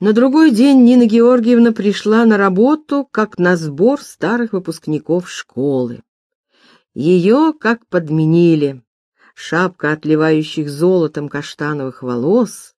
На другой день Нина Георгиевна пришла на работу, как на сбор старых выпускников школы. Ее как подменили. Шапка отливающих золотом каштановых волос,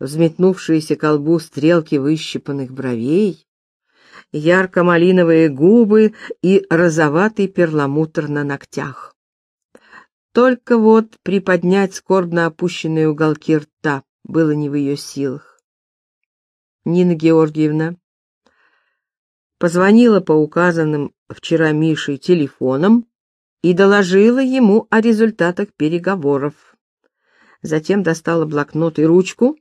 взметнувшиеся колбу стрелки выщипанных бровей, ярко-малиновые губы и розоватый перламутр на ногтях. Только вот приподнять скорбно опущенные уголки рта было не в ее силах. Нина Георгиевна позвонила по указанным вчера Мишей телефонам и доложила ему о результатах переговоров. Затем достала блокнот и ручку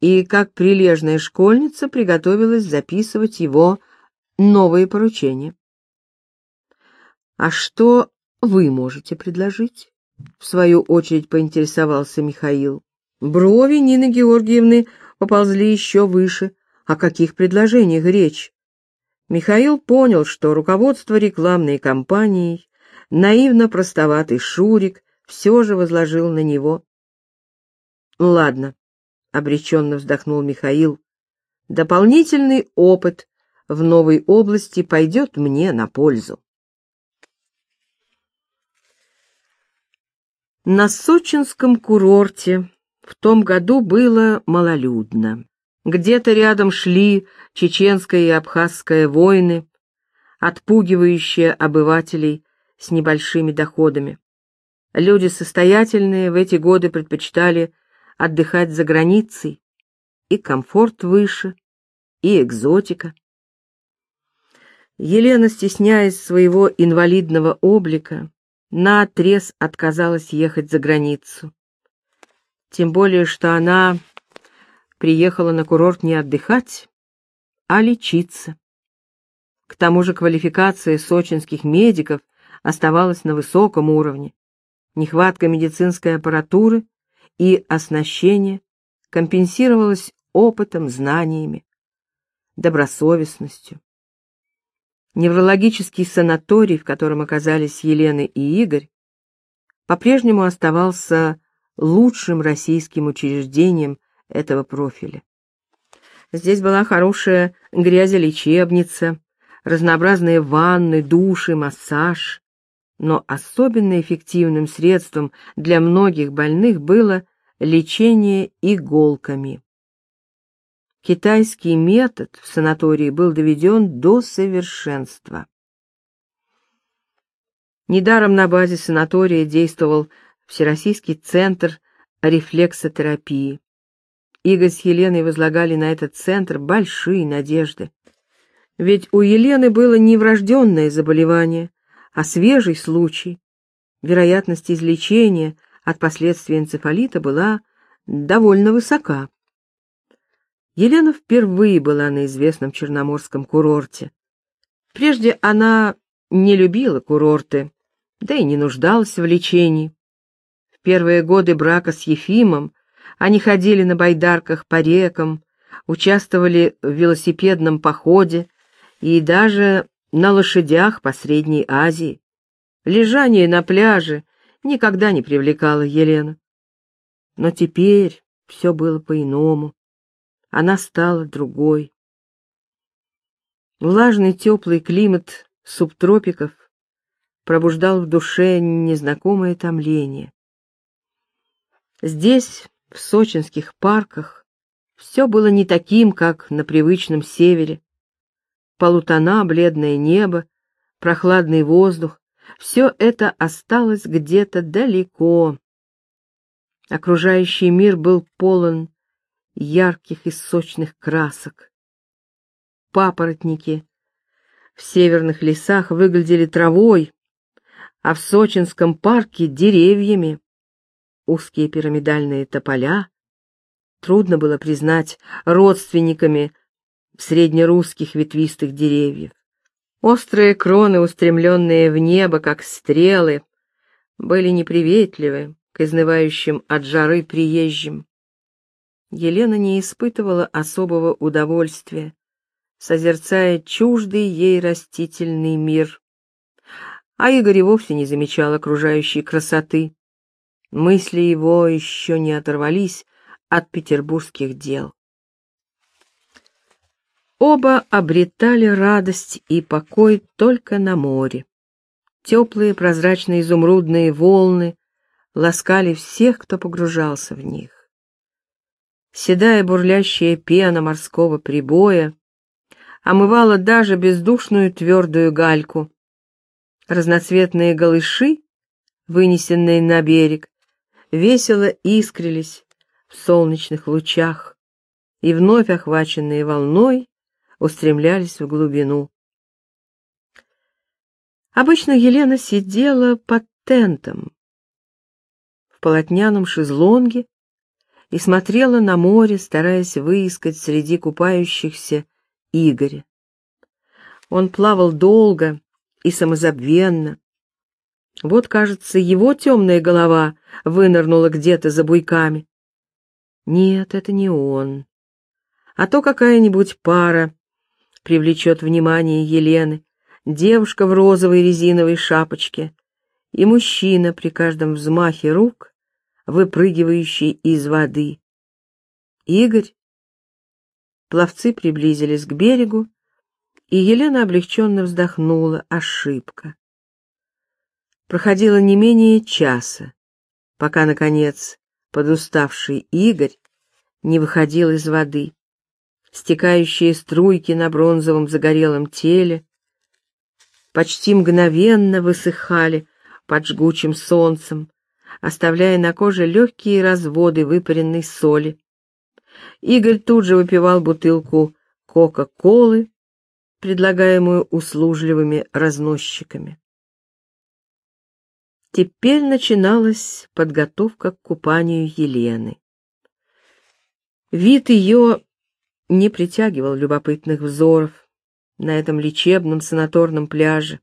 и, как прилежная школьница, приготовилась записывать его новые поручения. «А что вы можете предложить?» — в свою очередь поинтересовался Михаил. Брови Нины Георгиевны поползли еще выше. О каких предложениях речь? Михаил понял, что руководство рекламной кампанией, наивно простоватый Шурик, все же возложил на него. «Ладно», — обреченно вздохнул Михаил, — «дополнительный опыт в новой области пойдет мне на пользу». На сочинском курорте в том году было малолюдно. Где-то рядом шли чеченская и абхазская войны, отпугивающие обывателей с небольшими доходами. Люди состоятельные в эти годы предпочитали отдыхать за границей, и комфорт выше, и экзотика. Елена, стесняясь своего инвалидного облика, наотрез отказалась ехать за границу. Тем более, что она приехала на курорт не отдыхать, а лечиться. К тому же квалификация сочинских медиков оставалась на высоком уровне. Нехватка медицинской аппаратуры и оснащения компенсировалась опытом, знаниями, добросовестностью. Неврологический санаторий, в котором оказались Елена и Игорь, по-прежнему оставался лучшим российским учреждением этого профиля. Здесь была хорошая грязелечебница, разнообразные ванны, души, массаж. Но особенно эффективным средством для многих больных было лечение иголками. Китайский метод в санатории был доведен до совершенства. Недаром на базе санатория действовал Всероссийский центр рефлексотерапии. Игорь с Еленой возлагали на этот центр большие надежды. Ведь у Елены было не врожденное заболевание, а свежий случай. Вероятность излечения от последствий энцефалита была довольно высока. Елена впервые была на известном черноморском курорте. Прежде она не любила курорты, да и не нуждалась в лечении. Первые годы брака с Ефимом они ходили на байдарках по рекам, участвовали в велосипедном походе и даже на лошадях по Средней Азии. Лежание на пляже никогда не привлекало Елену. Но теперь все было по-иному. Она стала другой. Влажный теплый климат субтропиков пробуждал в душе незнакомое томление. Здесь, в сочинских парках, все было не таким, как на привычном севере. Полутона, бледное небо, прохладный воздух — все это осталось где-то далеко. Окружающий мир был полон ярких и сочных красок. Папоротники в северных лесах выглядели травой, а в сочинском парке — деревьями узкие пирамидальные тополя, трудно было признать родственниками среднерусских ветвистых деревьев. Острые кроны, устремленные в небо, как стрелы, были неприветливы к изнывающим от жары приезжим. Елена не испытывала особого удовольствия, созерцая чуждый ей растительный мир. А Игорь вовсе не замечал окружающей красоты. Мысли его еще не оторвались от петербургских дел. Оба обретали радость и покой только на море. Теплые прозрачные изумрудные волны ласкали всех, кто погружался в них. Седая бурлящая пена морского прибоя омывала даже бездушную твердую гальку. Разноцветные голыши, вынесенные на берег, весело искрились в солнечных лучах и, вновь охваченные волной, устремлялись в глубину. Обычно Елена сидела под тентом в полотняном шезлонге и смотрела на море, стараясь выискать среди купающихся Игоря. Он плавал долго и самозабвенно. Вот, кажется, его темная голова вынырнула где-то за буйками. Нет, это не он. А то какая-нибудь пара привлечет внимание Елены, девушка в розовой резиновой шапочке и мужчина при каждом взмахе рук, выпрыгивающий из воды. Игорь? Пловцы приблизились к берегу, и Елена облегченно вздохнула. Ошибка. Проходило не менее часа, пока, наконец, подуставший Игорь не выходил из воды. Стекающие струйки на бронзовом загорелом теле почти мгновенно высыхали под жгучим солнцем, оставляя на коже легкие разводы выпаренной соли. Игорь тут же выпивал бутылку Кока-Колы, предлагаемую услужливыми разносчиками. Теперь начиналась подготовка к купанию Елены. Вид ее не притягивал любопытных взоров на этом лечебном санаторном пляже.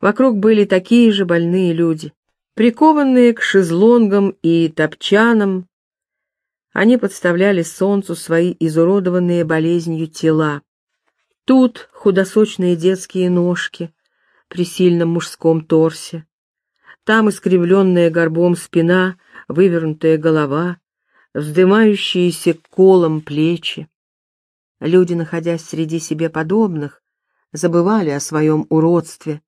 Вокруг были такие же больные люди, прикованные к шезлонгам и топчанам. Они подставляли солнцу свои изуродованные болезнью тела. Тут худосочные детские ножки при сильном мужском торсе, там искривленная горбом спина, вывернутая голова, вздымающиеся колом плечи. Люди, находясь среди себе подобных, забывали о своем уродстве.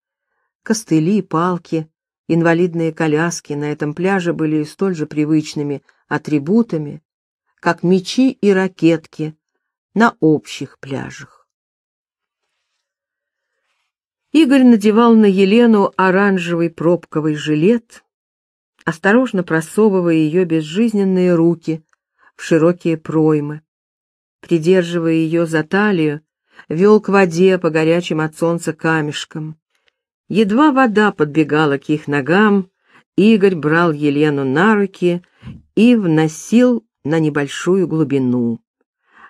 Костыли, палки, инвалидные коляски на этом пляже были столь же привычными атрибутами, как мечи и ракетки на общих пляжах. Игорь надевал на Елену оранжевый пробковый жилет, осторожно просовывая ее безжизненные руки в широкие проймы. Придерживая ее за талию, вел к воде по горячим от солнца камешкам. Едва вода подбегала к их ногам, Игорь брал Елену на руки и вносил на небольшую глубину.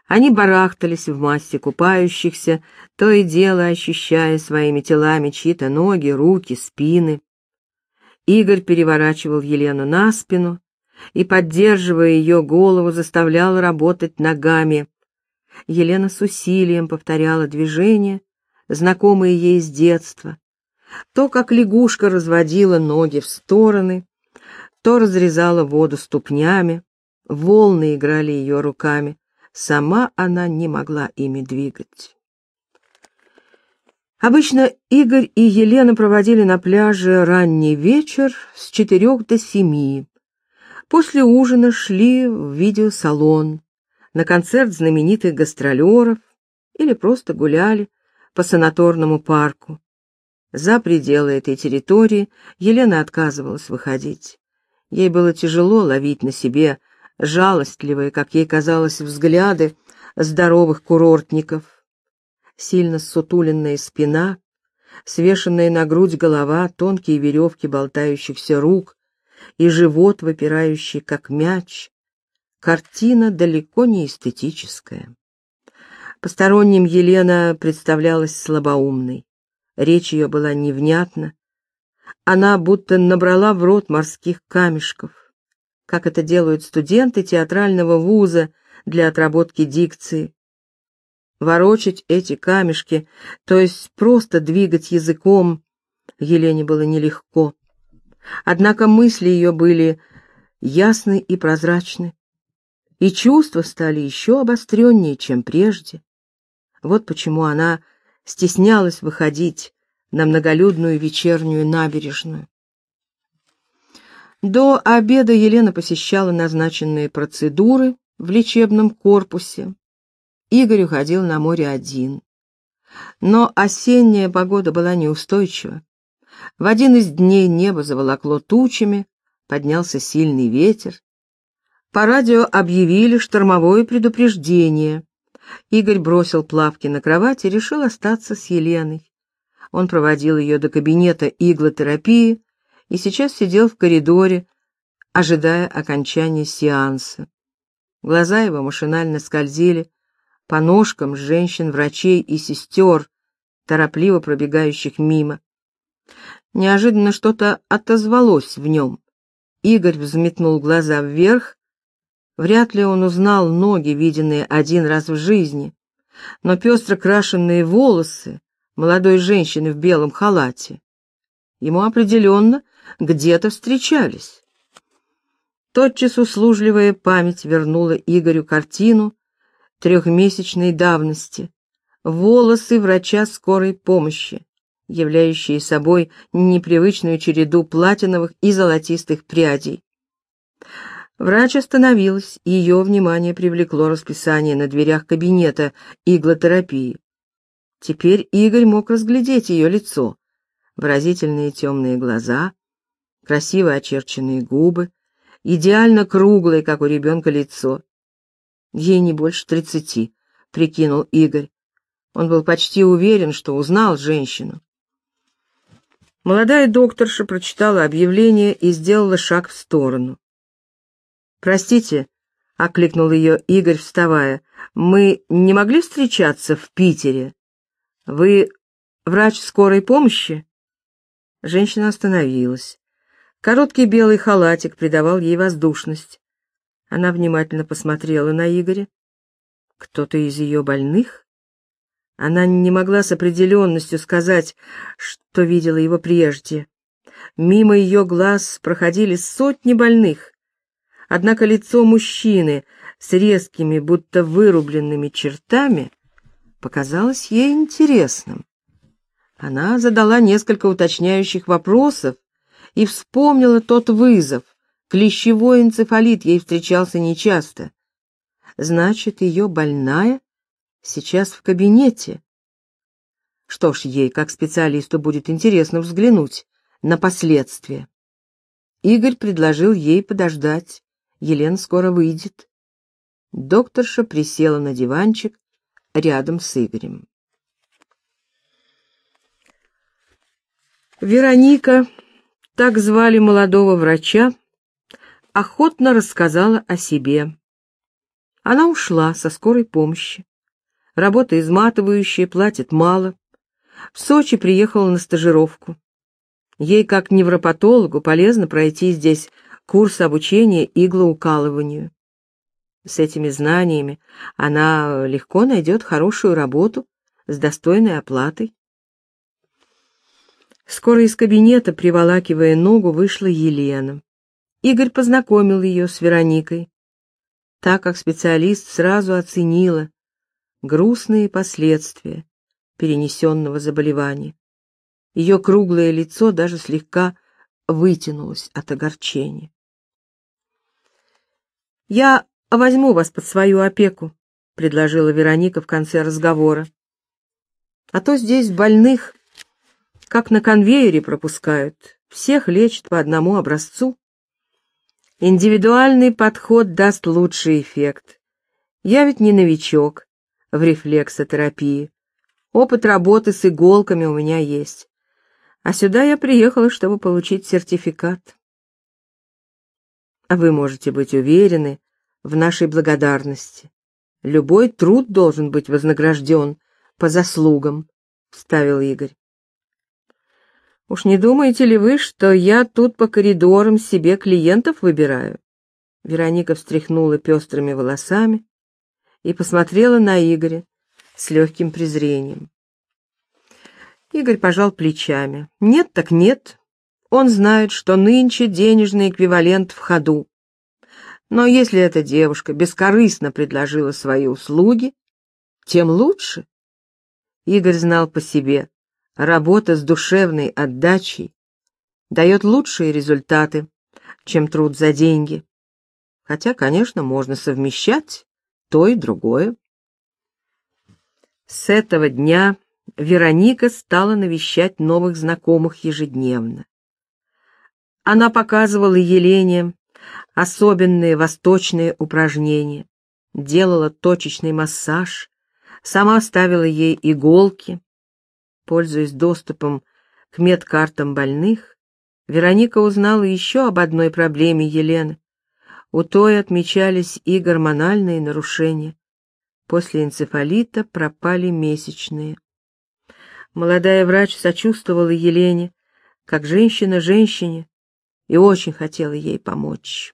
Они барахтались в массе купающихся, то и дело ощущая своими телами чьи-то ноги, руки, спины. Игорь переворачивал Елену на спину и, поддерживая ее голову, заставлял работать ногами. Елена с усилием повторяла движения, знакомые ей с детства. То, как лягушка разводила ноги в стороны, то разрезала воду ступнями, волны играли ее руками, Сама она не могла ими двигать. Обычно Игорь и Елена проводили на пляже ранний вечер с четырех до семи. После ужина шли в видеосалон, на концерт знаменитых гастролеров или просто гуляли по санаторному парку. За пределы этой территории Елена отказывалась выходить. Ей было тяжело ловить на себе жалостливые, как ей казалось, взгляды здоровых курортников. Сильно сутуленная спина, свешенная на грудь голова, тонкие веревки болтающихся рук и живот, выпирающий, как мяч. Картина далеко не эстетическая. Посторонним Елена представлялась слабоумной. Речь ее была невнятна. Она будто набрала в рот морских камешков как это делают студенты театрального вуза для отработки дикции. Ворочать эти камешки, то есть просто двигать языком, Елене было нелегко. Однако мысли ее были ясны и прозрачны, и чувства стали еще обостреннее, чем прежде. Вот почему она стеснялась выходить на многолюдную вечернюю набережную. До обеда Елена посещала назначенные процедуры в лечебном корпусе. Игорь уходил на море один. Но осенняя погода была неустойчива. В один из дней небо заволокло тучами, поднялся сильный ветер. По радио объявили штормовое предупреждение. Игорь бросил плавки на кровать и решил остаться с Еленой. Он проводил ее до кабинета иглотерапии и сейчас сидел в коридоре, ожидая окончания сеанса. Глаза его машинально скользили по ножкам женщин-врачей и сестер, торопливо пробегающих мимо. Неожиданно что-то отозвалось в нем. Игорь взметнул глаза вверх. Вряд ли он узнал ноги, виденные один раз в жизни, но пестро крашенные волосы молодой женщины в белом халате ему определенно где-то встречались. Тотчас услужливая память вернула Игорю картину трехмесячной давности, волосы врача скорой помощи, являющие собой непривычную череду платиновых и золотистых прядей. Врач остановилась, и ее внимание привлекло расписание на дверях кабинета иглотерапии. Теперь Игорь мог разглядеть ее лицо, выразительные темные глаза, красиво очерченные губы, идеально круглое, как у ребенка, лицо. Ей не больше тридцати, прикинул Игорь. Он был почти уверен, что узнал женщину. Молодая докторша прочитала объявление и сделала шаг в сторону. «Простите», — окликнул ее Игорь, вставая, — «мы не могли встречаться в Питере? Вы врач скорой помощи?» Женщина остановилась. Короткий белый халатик придавал ей воздушность. Она внимательно посмотрела на Игоря. Кто-то из ее больных? Она не могла с определенностью сказать, что видела его прежде. Мимо ее глаз проходили сотни больных. Однако лицо мужчины с резкими, будто вырубленными чертами показалось ей интересным. Она задала несколько уточняющих вопросов и вспомнила тот вызов. Клещевой энцефалит ей встречался нечасто. Значит, ее больная сейчас в кабинете. Что ж, ей, как специалисту, будет интересно взглянуть на последствия. Игорь предложил ей подождать. Елена скоро выйдет. Докторша присела на диванчик рядом с Игорем. Вероника, так звали молодого врача, охотно рассказала о себе. Она ушла со скорой помощи. Работа изматывающая, платит мало. В Сочи приехала на стажировку. Ей, как невропатологу, полезно пройти здесь курс обучения иглоукалыванию. С этими знаниями она легко найдет хорошую работу с достойной оплатой. Скоро из кабинета, приволакивая ногу, вышла Елена. Игорь познакомил ее с Вероникой, так как специалист сразу оценила грустные последствия перенесенного заболевания. Ее круглое лицо даже слегка вытянулось от огорчения. «Я возьму вас под свою опеку», — предложила Вероника в конце разговора. «А то здесь больных, как на конвейере пропускают, всех лечат по одному образцу. Индивидуальный подход даст лучший эффект. Я ведь не новичок в рефлексотерапии. Опыт работы с иголками у меня есть. А сюда я приехала, чтобы получить сертификат. А вы можете быть уверены в нашей благодарности. Любой труд должен быть вознагражден по заслугам, — вставил Игорь. Уж не думаете ли вы, что я тут по коридорам себе клиентов выбираю? Вероника встряхнула пестрыми волосами и посмотрела на Игоря с легким презрением. Игорь пожал плечами. Нет так нет. Он знает, что нынче денежный эквивалент в ходу. Но если эта девушка бескорыстно предложила свои услуги, тем лучше. Игорь знал по себе, работа с душевной отдачей дает лучшие результаты, чем труд за деньги. Хотя, конечно, можно совмещать то и другое. С этого дня Вероника стала навещать новых знакомых ежедневно. Она показывала Елене особенные восточные упражнения, делала точечный массаж, сама ставила ей иголки. Пользуясь доступом к медкартам больных, Вероника узнала еще об одной проблеме Елены. У той отмечались и гормональные нарушения. После энцефалита пропали месячные. Молодая врач сочувствовала Елене, как женщина женщине, и очень хотела ей помочь.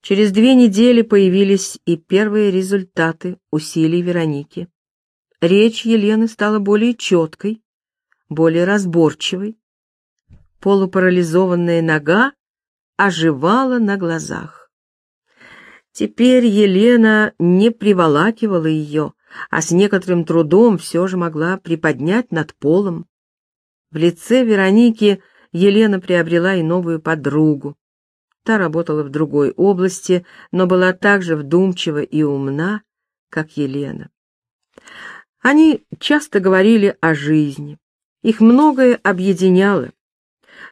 Через две недели появились и первые результаты усилий Вероники. Речь Елены стала более четкой, более разборчивой. Полупарализованная нога оживала на глазах. Теперь Елена не приволакивала ее, а с некоторым трудом все же могла приподнять над полом. В лице Вероники Елена приобрела и новую подругу. Та работала в другой области, но была так же вдумчива и умна, как Елена. Они часто говорили о жизни. Их многое объединяло.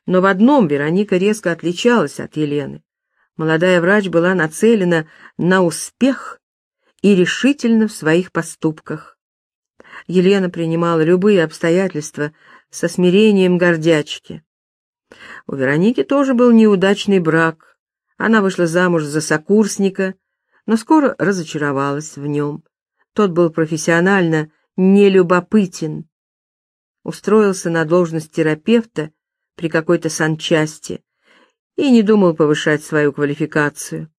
Но в одном Вероника резко отличалась от Елены. Молодая врач была нацелена на успех и решительна в своих поступках. Елена принимала любые обстоятельства со смирением гордячки. У Вероники тоже был неудачный брак. Она вышла замуж за сокурсника, но скоро разочаровалась в нем. Тот был профессионально нелюбопытен. Устроился на должность терапевта при какой-то санчасти и не думал повышать свою квалификацию.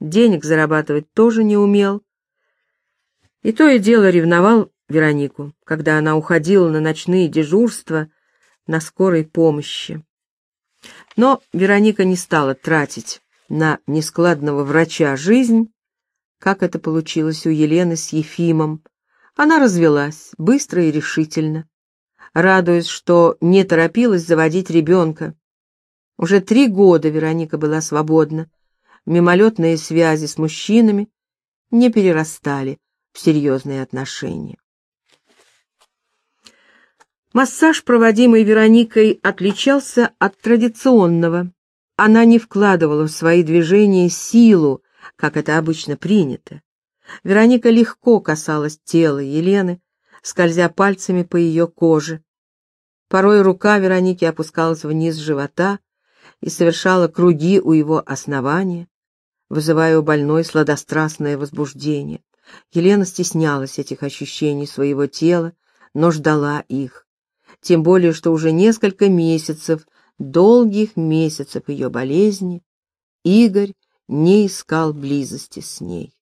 Денег зарабатывать тоже не умел. И то и дело ревновал Веронику, когда она уходила на ночные дежурства на скорой помощи. Но Вероника не стала тратить на нескладного врача жизнь, как это получилось у Елены с Ефимом. Она развелась быстро и решительно, радуясь, что не торопилась заводить ребенка. Уже три года Вероника была свободна, мимолетные связи с мужчинами не перерастали в серьезные отношения. Массаж, проводимый Вероникой, отличался от традиционного. Она не вкладывала в свои движения силу, как это обычно принято. Вероника легко касалась тела Елены, скользя пальцами по ее коже. Порой рука Вероники опускалась вниз живота и совершала круги у его основания, вызывая у больной сладострастное возбуждение. Елена стеснялась этих ощущений своего тела, но ждала их тем более что уже несколько месяцев, долгих месяцев ее болезни, Игорь не искал близости с ней.